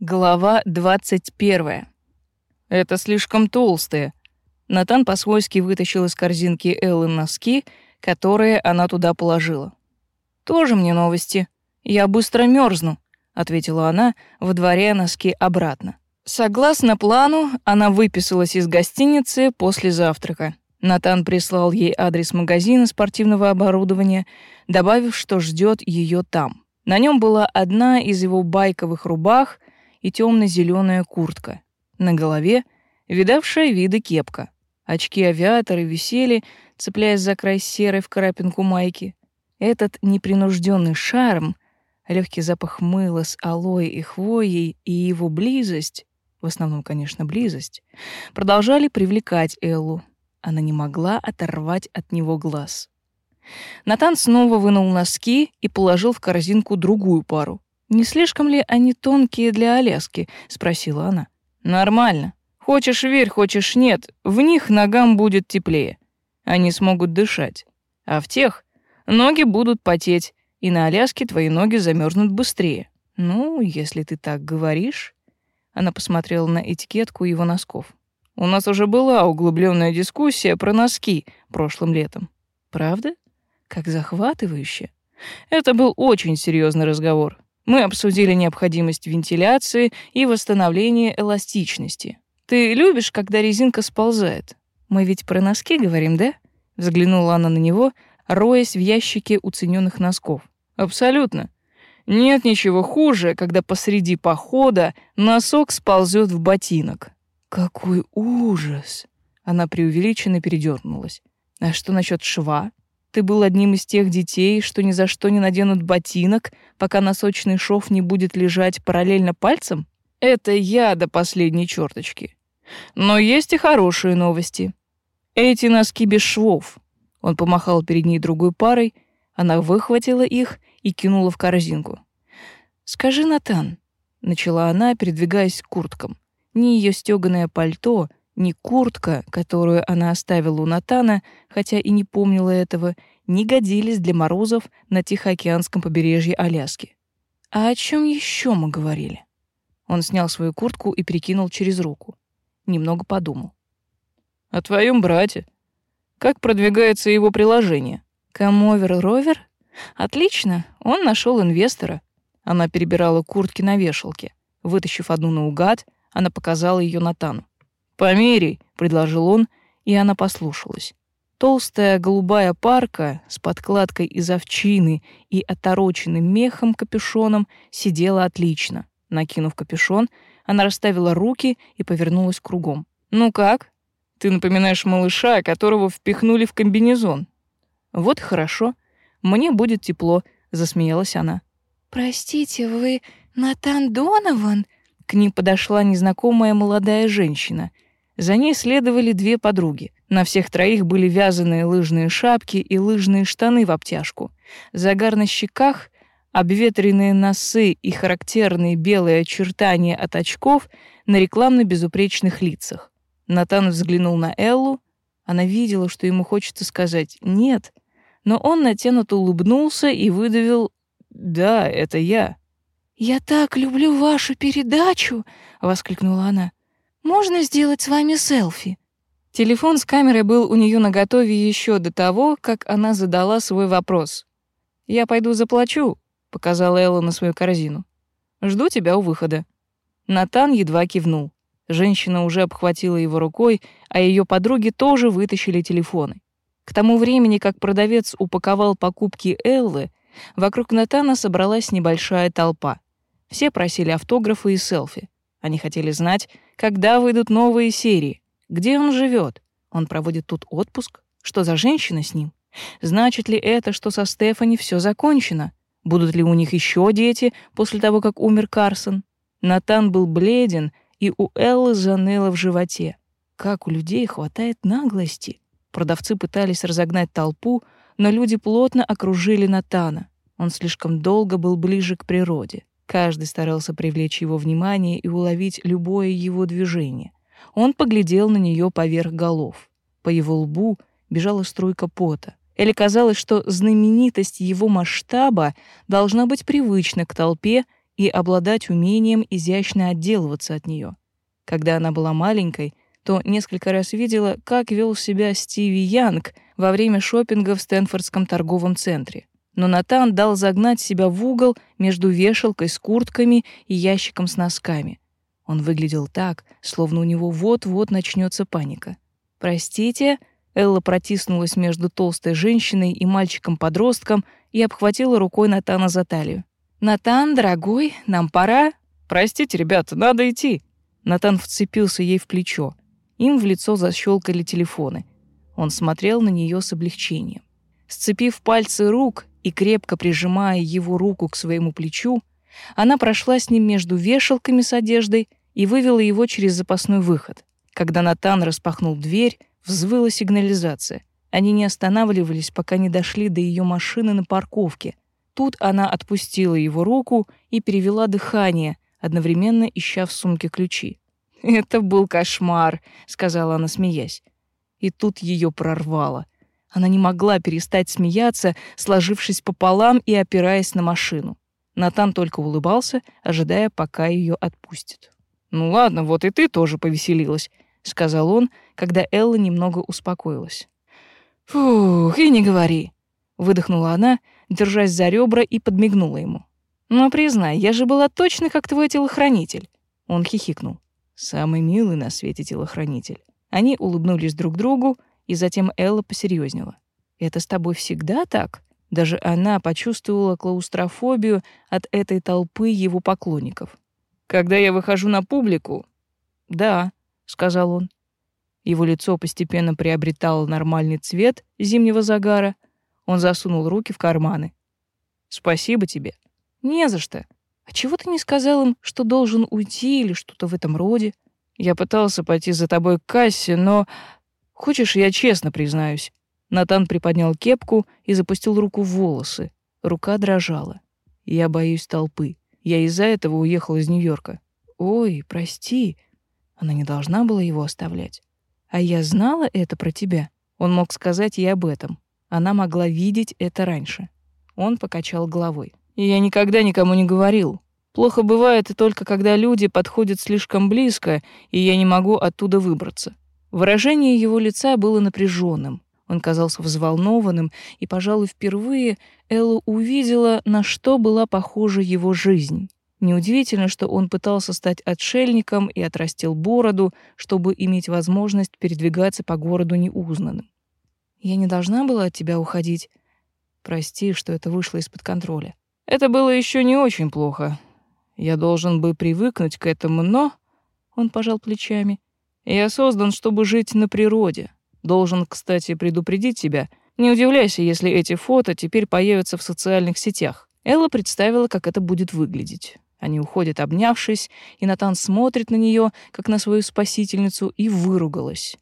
Глава 21. Это слишком толстые. Натан по-свойски вытащил из корзинки Эллы носки, которые она туда положила. Тоже мне новости. Я быстро мерзну, ответила она, выдворяя носки обратно. Согласно плану, она выписалась из гостиницы после завтрака. Натан прислал ей адрес магазина спортивного оборудования, добавив, что ждет ее там. На нем была одна из его байковых рубах и темно-зеленая куртка. На голове видавшая виды кепка. Очки авиаторы висели, цепляясь за край серой в крапинку майки. Этот непринужденный шарм, легкий запах мыла с алоэ и хвоей и его близость, в основном, конечно, близость, продолжали привлекать Эллу. Она не могла оторвать от него глаз. Натан снова вынул носки и положил в корзинку другую пару. «Не слишком ли они тонкие для Аляски?» — спросила она. «Нормально. Хочешь — верь, хочешь — нет. В них ногам будет теплее. Они смогут дышать. А в тех ноги будут потеть, и на Аляске твои ноги замерзнут быстрее. Ну, если ты так говоришь...» Она посмотрела на этикетку его носков. «У нас уже была углубленная дискуссия про носки прошлым летом. Правда? Как захватывающе. Это был очень серьезный разговор. Мы обсудили необходимость вентиляции и восстановления эластичности. Ты любишь, когда резинка сползает? Мы ведь про носки говорим, да? Взглянула она на него, роясь в ящике уцененных носков. Абсолютно. Нет ничего хуже, когда посреди похода носок сползет в ботинок. Какой ужас! Она преувеличенно передернулась. А что насчет шва? Ты был одним из тех детей, что ни за что не наденут ботинок, пока носочный шов не будет лежать параллельно пальцам? Это я до последней черточки. Но есть и хорошие новости. Эти носки без швов. Он помахал перед ней другой парой, она выхватила их и кинула в корзинку. «Скажи, Натан», — начала она, передвигаясь к курткам, — «ни ее стёганое пальто, ни куртка, которую она оставила у Натана, хотя и не помнила этого, не годились для морозов на Тихоокеанском побережье Аляски. А о чем еще мы говорили? Он снял свою куртку и перекинул через руку. Немного подумал. О твоем брате. Как продвигается его приложение? Камовер Ровер? Отлично, он нашел инвестора. Она перебирала куртки на вешалке. Вытащив одну наугад, она показала ее Натану. «Померяй», — предложил он, и она послушалась. Толстая голубая парка с подкладкой из овчины и отороченным мехом капюшоном сидела отлично. Накинув капюшон, она расставила руки и повернулась кругом. «Ну как? Ты напоминаешь малыша, которого впихнули в комбинезон». «Вот хорошо. Мне будет тепло», — засмеялась она. «Простите, вы Натан Донован?» К ним подошла незнакомая молодая женщина — за ней следовали две подруги. На всех троих были вязаные лыжные шапки и лыжные штаны в обтяжку. Загар на щеках, обветренные носы и характерные белые очертания от очков на рекламно-безупречных лицах. Натан взглянул на Эллу. Она видела, что ему хочется сказать «нет», но он натянуто улыбнулся и выдавил «да, это я». «Я так люблю вашу передачу!» — воскликнула она. Можно сделать с вами селфи?» Телефон с камерой был у нее наготове еще до того, как она задала свой вопрос. «Я пойду заплачу», — показала Элла на свою корзину. «Жду тебя у выхода». Натан едва кивнул. Женщина уже обхватила его рукой, а ее подруги тоже вытащили телефоны. К тому времени, как продавец упаковал покупки Эллы, вокруг Натана собралась небольшая толпа. Все просили автографы и селфи. Они хотели знать, когда выйдут новые серии, где он живет. Он проводит тут отпуск? Что за женщина с ним? Значит ли это, что со Стефани все закончено? Будут ли у них еще дети после того, как умер Карсон? Натан был бледен, и у Эллы заныло в животе. Как у людей хватает наглости? Продавцы пытались разогнать толпу, но люди плотно окружили Натана. Он слишком долго был ближе к природе. Каждый старался привлечь его внимание и уловить любое его движение. Он поглядел на нее поверх голов. По его лбу бежала струйка пота. Эле казалось, что знаменитость его масштаба должна быть привычна к толпе и обладать умением изящно отделываться от нее. Когда она была маленькой, то несколько раз видела, как вел себя Стиви Янг во время шопинга в Стэнфордском торговом центре. Но Натан дал загнать себя в угол между вешалкой с куртками и ящиком с носками. Он выглядел так, словно у него вот-вот начнется паника. «Простите», Элла протиснулась между толстой женщиной и мальчиком-подростком и обхватила рукой Натана за талию. «Натан, дорогой, нам пора». «Простите, ребята, надо идти». Натан вцепился ей в плечо. Им в лицо защелкали телефоны. Он смотрел на нее с облегчением. Сцепив пальцы рук и крепко прижимая его руку к своему плечу, она прошла с ним между вешалками с одеждой и вывела его через запасной выход. Когда Натан распахнул дверь, взвыла сигнализация. Они не останавливались, пока не дошли до ее машины на парковке. Тут она отпустила его руку и перевела дыхание, одновременно ища в сумке ключи. «Это был кошмар», — сказала она, смеясь. И тут ее прорвало. Она не могла перестать смеяться, сложившись пополам и опираясь на машину. Натан только улыбался, ожидая, пока ее отпустят. «Ну ладно, вот и ты тоже повеселилась», — сказал он, когда Элла немного успокоилась. «Фух, и не говори», — выдохнула она, держась за ребра и подмигнула ему. «Но признай, я же была точно как твой телохранитель». Он хихикнул. Самый милый на свете телохранитель. Они улыбнулись друг другу, и затем Элла посерьезнела. «Это с тобой всегда так?» Даже она почувствовала клаустрофобию от этой толпы его поклонников. «Когда я выхожу на публику?» «Да», — сказал он. Его лицо постепенно приобретало нормальный цвет зимнего загара. Он засунул руки в карманы. «Спасибо тебе». «Не за что. А чего ты не сказал им, что должен уйти или что-то в этом роде? Я пытался пойти за тобой к кассе, но... Хочешь, я честно признаюсь?» Натан приподнял кепку и запустил руку в волосы. Рука дрожала. «Я боюсь толпы. Я из-за этого уехал из Нью-Йорка». «Ой, прости». Она не должна была его оставлять. «А я знала это про тебя». Он мог сказать ей об этом. Она могла видеть это раньше. Он покачал головой. Я никогда никому не говорил. Плохо бывает только когда люди подходят слишком близко, и я не могу оттуда выбраться. Выражение его лица было напряженным. Он казался взволнованным, и, пожалуй, впервые Элла увидела, на что была похожа его жизнь. Неудивительно, что он пытался стать отшельником и отрастил бороду, чтобы иметь возможность передвигаться по городу неузнанным. «Я не должна была от тебя уходить. Прости, что это вышло из-под контроля. Это было еще не очень плохо. Я должен бы привыкнуть к этому, но... Он пожал плечами. Я создан, чтобы жить на природе. Должен, кстати, предупредить тебя. Не удивляйся, если эти фото теперь появятся в социальных сетях. Элла представила, как это будет выглядеть. Они уходят, обнявшись, и Натан смотрит на нее, как на свою спасительницу, и выругалась.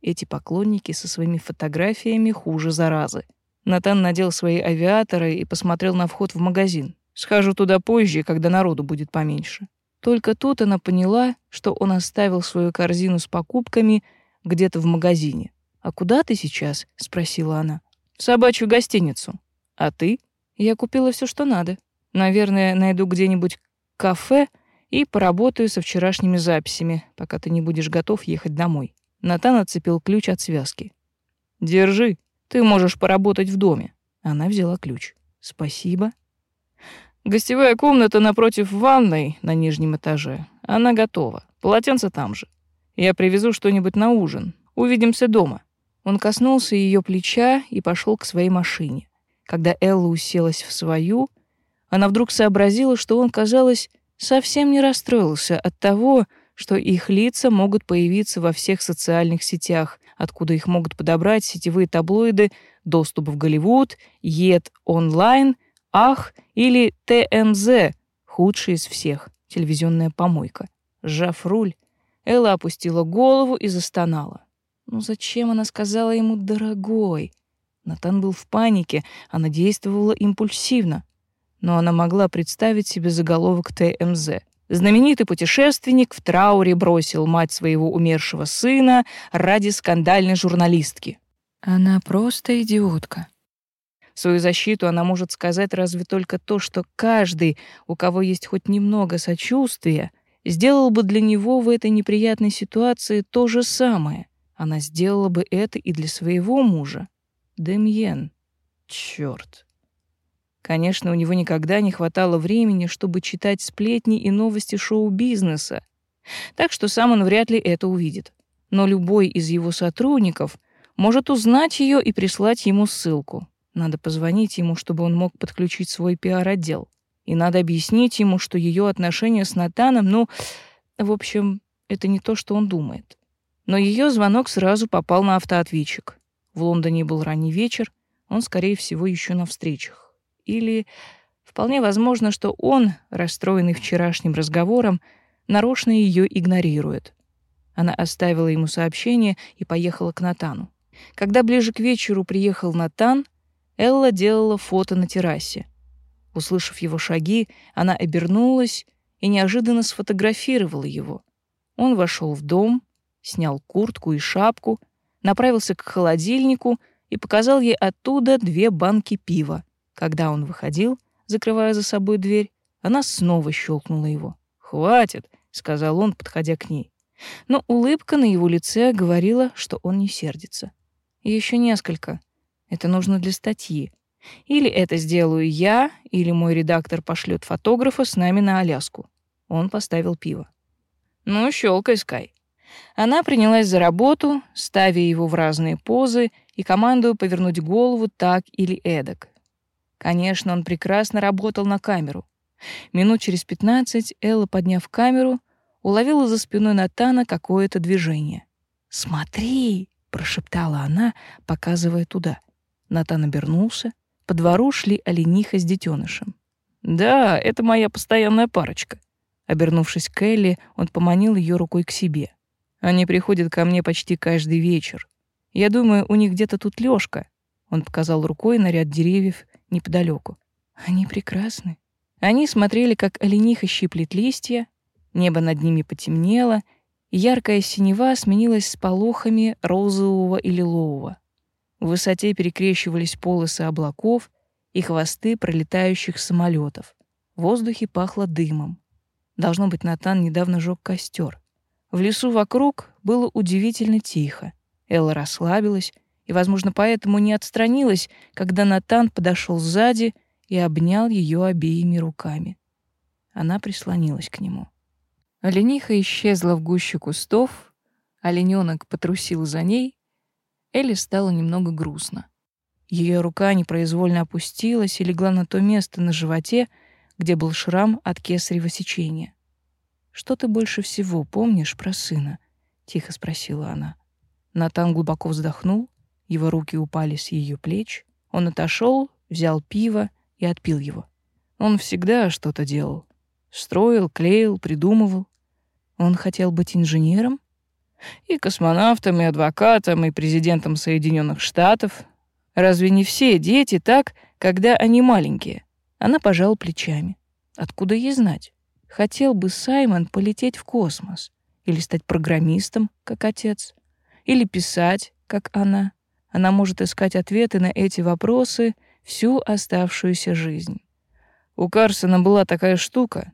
Эти поклонники со своими фотографиями хуже заразы. Натан надел свои авиаторы и посмотрел на вход в магазин. Схожу туда позже, когда народу будет поменьше. Только тут она поняла, что он оставил свою корзину с покупками где-то в магазине. «А куда ты сейчас?» — спросила она. «В собачью гостиницу. А ты?» «Я купила все, что надо. Наверное, найду где-нибудь кафе и поработаю со вчерашними записями, пока ты не будешь готов ехать домой». Натан отцепил ключ от связки. «Держи», ты можешь поработать в доме. Она взяла ключ. Спасибо. Гостевая комната напротив ванной на нижнем этаже. Она готова. Полотенце там же. Я привезу что-нибудь на ужин. Увидимся дома. Он коснулся ее плеча и пошел к своей машине. Когда Элла уселась в свою, она вдруг сообразила, что он, казалось, совсем не расстроился от того, что их лица могут появиться во всех социальных сетях, откуда их могут подобрать сетевые таблоиды «Доступ в Голливуд», «Ед онлайн», «Ах» или «ТМЗ», худший из всех, телевизионная помойка. Сжав руль, Элла опустила голову и застонала. Ну зачем она сказала ему «дорогой»? Натан был в панике, она действовала импульсивно. Но она могла представить себе заголовок ТМЗ — Знаменитый путешественник в трауре бросил мать своего умершего сына ради скандальной журналистки. Она просто идиотка. Свою защиту она может сказать разве только то, что каждый, у кого есть хоть немного сочувствия, сделал бы для него в этой неприятной ситуации то же самое. Она сделала бы это и для своего мужа. Демьен. Чёрт. Конечно, у него никогда не хватало времени, чтобы читать сплетни и новости шоу-бизнеса, так что сам он вряд ли это увидит. Но любой из его сотрудников может узнать ее и прислать ему ссылку. Надо позвонить ему, чтобы он мог подключить свой пиар-отдел. И надо объяснить ему, что ее отношения с Натаном, ну, в общем, это не то, что он думает. Но ее звонок сразу попал на автоответчик. В Лондоне был ранний вечер, он, скорее всего, еще на встречах. Или вполне возможно, что он, расстроенный вчерашним разговором, нарочно ее игнорирует. Она оставила ему сообщение и поехала к Натану. Когда ближе к вечеру приехал Натан, Элла делала фото на террасе. Услышав его шаги, она обернулась и неожиданно сфотографировала его. Он вошел в дом, снял куртку и шапку, направился к холодильнику и показал ей оттуда две банки пива. Когда он выходил, закрывая за собой дверь, она снова щелкнула его. «Хватит», — сказал он, подходя к ней. Но улыбка на его лице говорила, что он не сердится. Еще несколько. Это нужно для статьи. Или это сделаю я, или мой редактор пошлет фотографа с нами на Аляску. Он поставил пиво. Ну, щелкай, Скай. Она принялась за работу, ставя его в разные позы и командуя повернуть голову так или эдак. Конечно, он прекрасно работал на камеру. Минут через пятнадцать Элла, подняв камеру, уловила за спиной Натана какое-то движение. «Смотри!» — прошептала она, показывая туда. Натан обернулся. По двору шли олениха с детенышем. «Да, это моя постоянная парочка». Обернувшись к Элли, он поманил ее рукой к себе. «Они приходят ко мне почти каждый вечер. Я думаю, у них где-то тут Лёшка». Он показал рукой на ряд деревьев неподалеку. «Они прекрасны». Они смотрели, как олениха щиплет листья, небо над ними потемнело, яркая синева сменилась с полохами розового и лилового. В высоте перекрещивались полосы облаков и хвосты пролетающих самолетов. В воздухе пахло дымом. Должно быть, Натан недавно жег костер. В лесу вокруг было удивительно тихо. Элла расслабилась и, возможно, поэтому не отстранилась, когда Натан подошел сзади и обнял ее обеими руками. Она прислонилась к нему. Олениха исчезла в гуще кустов, олененок потрусил за ней, Элли стало немного грустно. Ее рука непроизвольно опустилась и легла на то место на животе, где был шрам от кесарево сечения. «Что ты больше всего помнишь про сына?» — тихо спросила она. Натан глубоко вздохнул, его руки упали с ее плеч. Он отошел, взял пиво и отпил его. Он всегда что-то делал. Строил, клеил, придумывал. Он хотел быть инженером? И космонавтом, и адвокатом, и президентом Соединенных Штатов. Разве не все дети так, когда они маленькие? Она пожала плечами. Откуда ей знать? Хотел бы Саймон полететь в космос или стать программистом, как отец, или писать, как она. Она может искать ответы на эти вопросы всю оставшуюся жизнь. У Карсона была такая штука —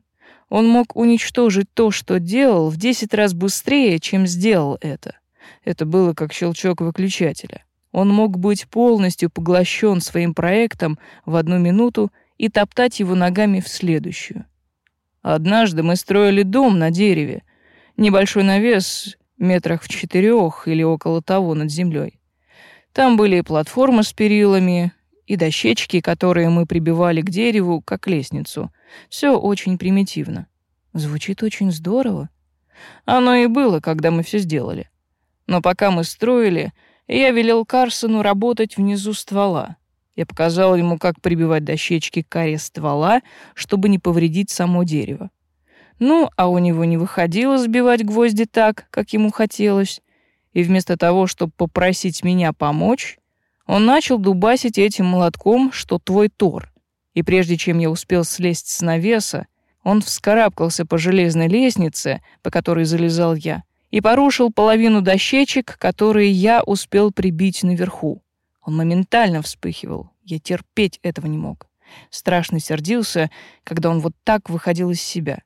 он мог уничтожить то, что делал, в десять раз быстрее, чем сделал это. Это было как щелчок выключателя. Он мог быть полностью поглощен своим проектом в одну минуту и топтать его ногами в следующую. Однажды мы строили дом на дереве, небольшой навес метрах в четырех или около того над землей. Там были и платформа с перилами, и дощечки, которые мы прибивали к дереву, как лестницу. Все очень примитивно. Звучит очень здорово. Оно и было, когда мы все сделали. Но пока мы строили, я велел Карсону работать внизу ствола. Я показал ему, как прибивать дощечки к коре ствола, чтобы не повредить само дерево. Ну, а у него не выходило сбивать гвозди так, как ему хотелось. И вместо того, чтобы попросить меня помочь, он начал дубасить этим молотком, что твой Тор. И прежде чем я успел слезть с навеса, он вскарабкался по железной лестнице, по которой залезал я, и порушил половину дощечек, которые я успел прибить наверху. Он моментально вспыхивал. Я терпеть этого не мог. Страшно сердился, когда он вот так выходил из себя.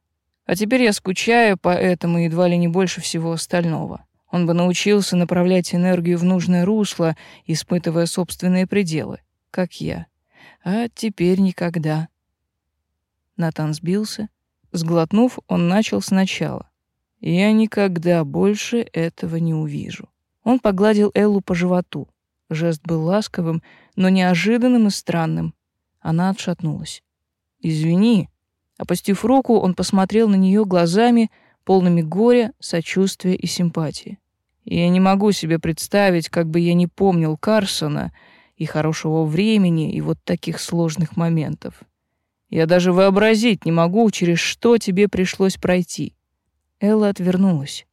А теперь я скучаю по этому едва ли не больше всего остального. Он бы научился направлять энергию в нужное русло, испытывая собственные пределы, как я. А теперь никогда. Натан сбился. Сглотнув, он начал сначала. Я никогда больше этого не увижу. Он погладил Эллу по животу. Жест был ласковым, но неожиданным и странным. Она отшатнулась. «Извини». Опустив руку, он посмотрел на нее глазами, полными горя, сочувствия и симпатии. Я не могу себе представить, как бы я не помнил Карсона и хорошего времени, и вот таких сложных моментов. Я даже вообразить не могу, через что тебе пришлось пройти. Элла отвернулась.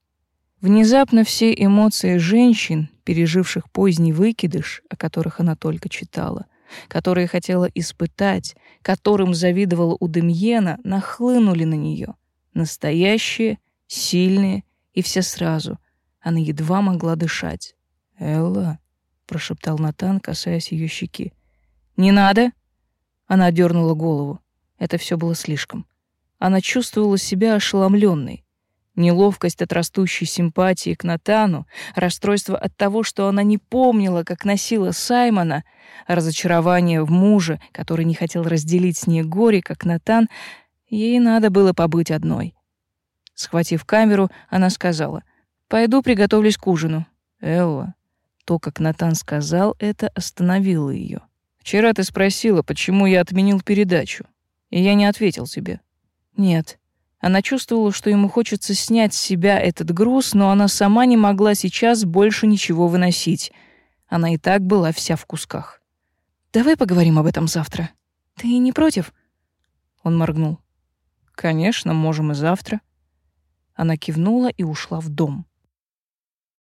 Внезапно все эмоции женщин, переживших поздний выкидыш, о которых она только читала, которые хотела испытать, которым завидовала у Демьена, нахлынули на нее. Настоящие, сильные и все сразу. Она едва могла дышать. «Элла», — прошептал Натан, касаясь ее щеки. «Не надо!» Она дернула голову. Это все было слишком. Она чувствовала себя ошеломленной. Неловкость от растущей симпатии к Натану, расстройство от того, что она не помнила, как носила Саймона, разочарование в муже, который не хотел разделить с ней горе, как Натан, ей надо было побыть одной. Схватив камеру, она сказала, «Пойду приготовлюсь к ужину». Элла, то, как Натан сказал, это остановило ее. «Вчера ты спросила, почему я отменил передачу, и я не ответил тебе». «Нет». Она чувствовала, что ему хочется снять с себя этот груз, но она сама не могла сейчас больше ничего выносить. Она и так была вся в кусках. «Давай поговорим об этом завтра. Ты не против?» Он моргнул. «Конечно, можем и завтра». Она кивнула и ушла в дом.